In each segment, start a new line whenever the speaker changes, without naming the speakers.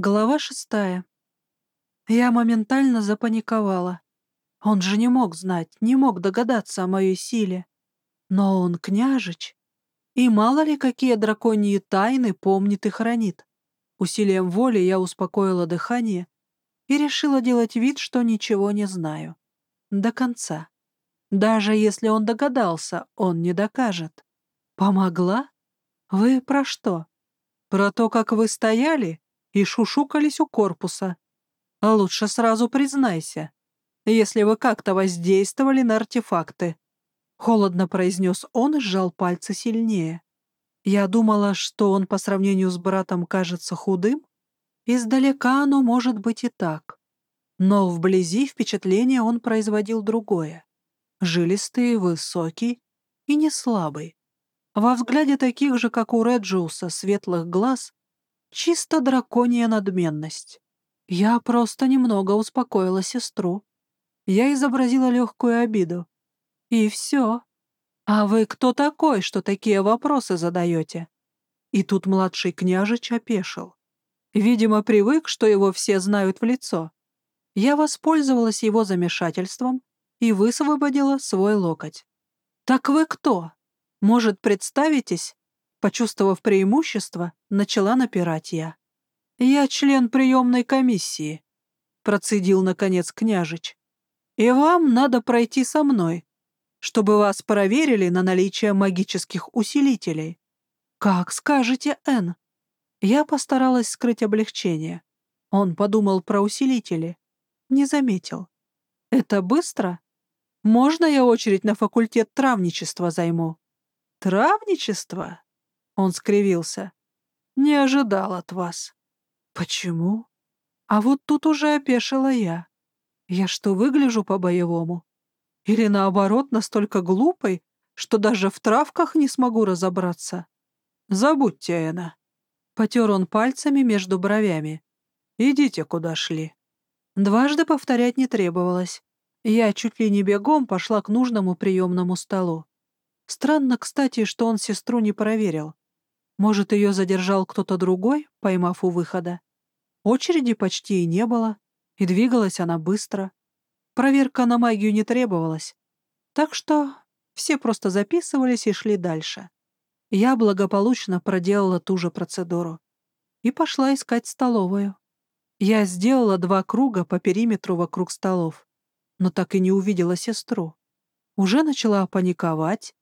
Глава шестая. Я моментально запаниковала. Он же не мог знать, не мог догадаться о моей силе. Но он княжич. И мало ли какие драконьи тайны помнит и хранит. Усилием воли я успокоила дыхание и решила делать вид, что ничего не знаю. До конца. Даже если он догадался, он не докажет. Помогла? Вы про что? Про то, как вы стояли и шушукались у корпуса. Лучше сразу признайся, если вы как-то воздействовали на артефакты. Холодно произнес он сжал пальцы сильнее. Я думала, что он по сравнению с братом кажется худым. Издалека оно может быть и так. Но вблизи впечатление он производил другое. Жилистый, высокий и не слабый. Во взгляде таких же, как у Реджиуса, светлых глаз Чисто драконья надменность. Я просто немного успокоила сестру. Я изобразила легкую обиду. И все. А вы кто такой, что такие вопросы задаете? И тут младший княжич опешил. Видимо, привык, что его все знают в лицо. Я воспользовалась его замешательством и высвободила свой локоть. «Так вы кто? Может, представитесь Почувствовав преимущество, начала напирать я. «Я член приемной комиссии», — процедил, наконец, княжич. «И вам надо пройти со мной, чтобы вас проверили на наличие магических усилителей». «Как скажете, Энн». Я постаралась скрыть облегчение. Он подумал про усилители. Не заметил. «Это быстро? Можно я очередь на факультет травничества займу?» «Травничество?» Он скривился. «Не ожидал от вас». «Почему?» А вот тут уже опешила я. Я что, выгляжу по-боевому? Или наоборот, настолько глупой, что даже в травках не смогу разобраться? Забудьте, Эна. Потер он пальцами между бровями. Идите, куда шли. Дважды повторять не требовалось. Я чуть ли не бегом пошла к нужному приемному столу. Странно, кстати, что он сестру не проверил. Может, ее задержал кто-то другой, поймав у выхода? Очереди почти и не было, и двигалась она быстро. Проверка на магию не требовалась. Так что все просто записывались и шли дальше. Я благополучно проделала ту же процедуру и пошла искать столовую. Я сделала два круга по периметру вокруг столов, но так и не увидела сестру. Уже начала паниковать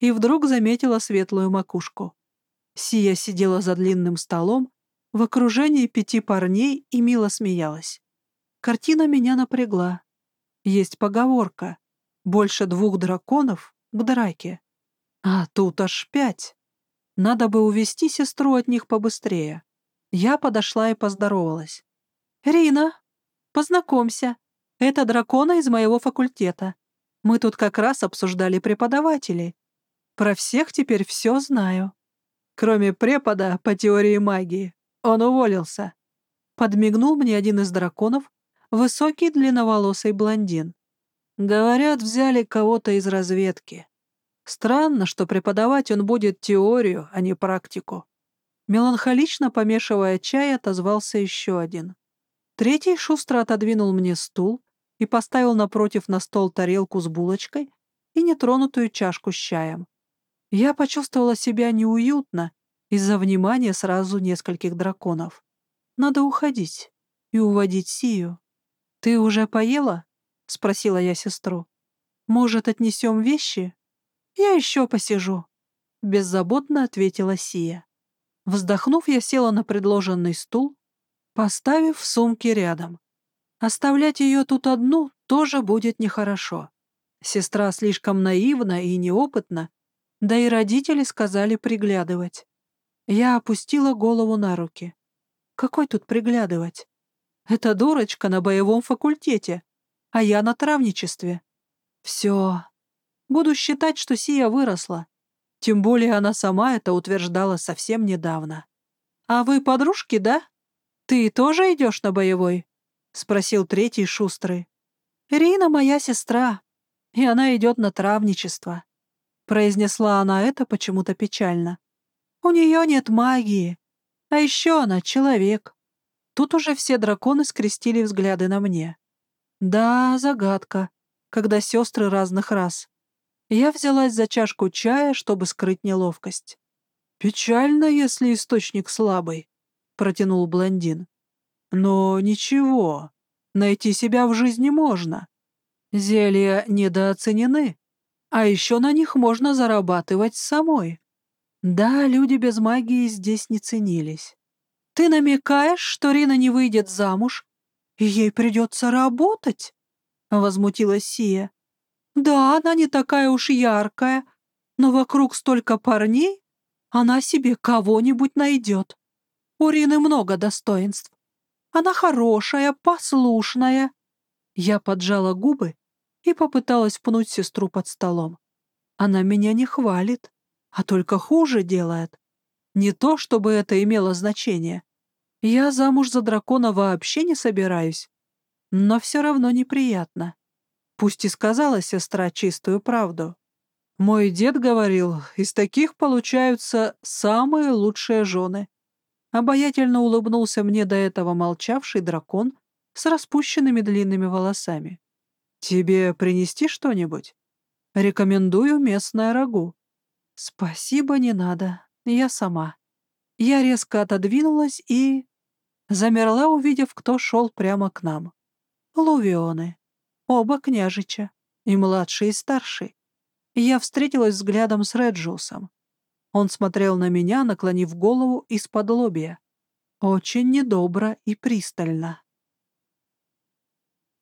и вдруг заметила светлую макушку. Сия сидела за длинным столом в окружении пяти парней и мило смеялась. Картина меня напрягла. Есть поговорка «больше двух драконов к драке». А тут аж пять. Надо бы увести сестру от них побыстрее. Я подошла и поздоровалась. «Рина, познакомься. Это дракона из моего факультета. Мы тут как раз обсуждали преподавателей. Про всех теперь все знаю». Кроме препода по теории магии, он уволился. Подмигнул мне один из драконов, высокий длинноволосый блондин. Говорят, взяли кого-то из разведки. Странно, что преподавать он будет теорию, а не практику. Меланхолично помешивая чай, отозвался еще один. Третий шустро отодвинул мне стул и поставил напротив на стол тарелку с булочкой и нетронутую чашку с чаем. Я почувствовала себя неуютно из-за внимания сразу нескольких драконов. Надо уходить и уводить Сию. «Ты уже поела?» — спросила я сестру. «Может, отнесем вещи?» «Я еще посижу», — беззаботно ответила Сия. Вздохнув, я села на предложенный стул, поставив сумки рядом. Оставлять ее тут одну тоже будет нехорошо. Сестра слишком наивна и неопытна, да и родители сказали приглядывать. Я опустила голову на руки. Какой тут приглядывать? Эта дурочка на боевом факультете, а я на травничестве. Все. Буду считать, что Сия выросла. Тем более она сама это утверждала совсем недавно. «А вы подружки, да? Ты тоже идешь на боевой?» — спросил третий шустрый. «Рина моя сестра, и она идет на травничество. Произнесла она это почему-то печально. У нее нет магии. А еще она человек. Тут уже все драконы скрестили взгляды на мне. Да, загадка, когда сестры разных рас. Я взялась за чашку чая, чтобы скрыть неловкость. «Печально, если источник слабый», — протянул блондин. «Но ничего, найти себя в жизни можно. Зелья недооценены, а еще на них можно зарабатывать самой. Да, люди без магии здесь не ценились. Ты намекаешь, что Рина не выйдет замуж, и ей придется работать?» — возмутилась Сия. «Да, она не такая уж яркая, но вокруг столько парней, она себе кого-нибудь найдет. У Рины много достоинств. Она хорошая, послушная». Я поджала губы и попыталась пнуть сестру под столом. Она меня не хвалит, а только хуже делает. Не то, чтобы это имело значение. Я замуж за дракона вообще не собираюсь, но все равно неприятно. Пусть и сказала сестра чистую правду. Мой дед говорил, из таких получаются самые лучшие жены. Обаятельно улыбнулся мне до этого молчавший дракон с распущенными длинными волосами. «Тебе принести что-нибудь? Рекомендую местное рагу». «Спасибо, не надо. Я сама». Я резко отодвинулась и... Замерла, увидев, кто шел прямо к нам. Лувионы. Оба княжича. И младший, и старший. Я встретилась взглядом с Реджиусом. Он смотрел на меня, наклонив голову из-под лобья. Очень недобро и пристально.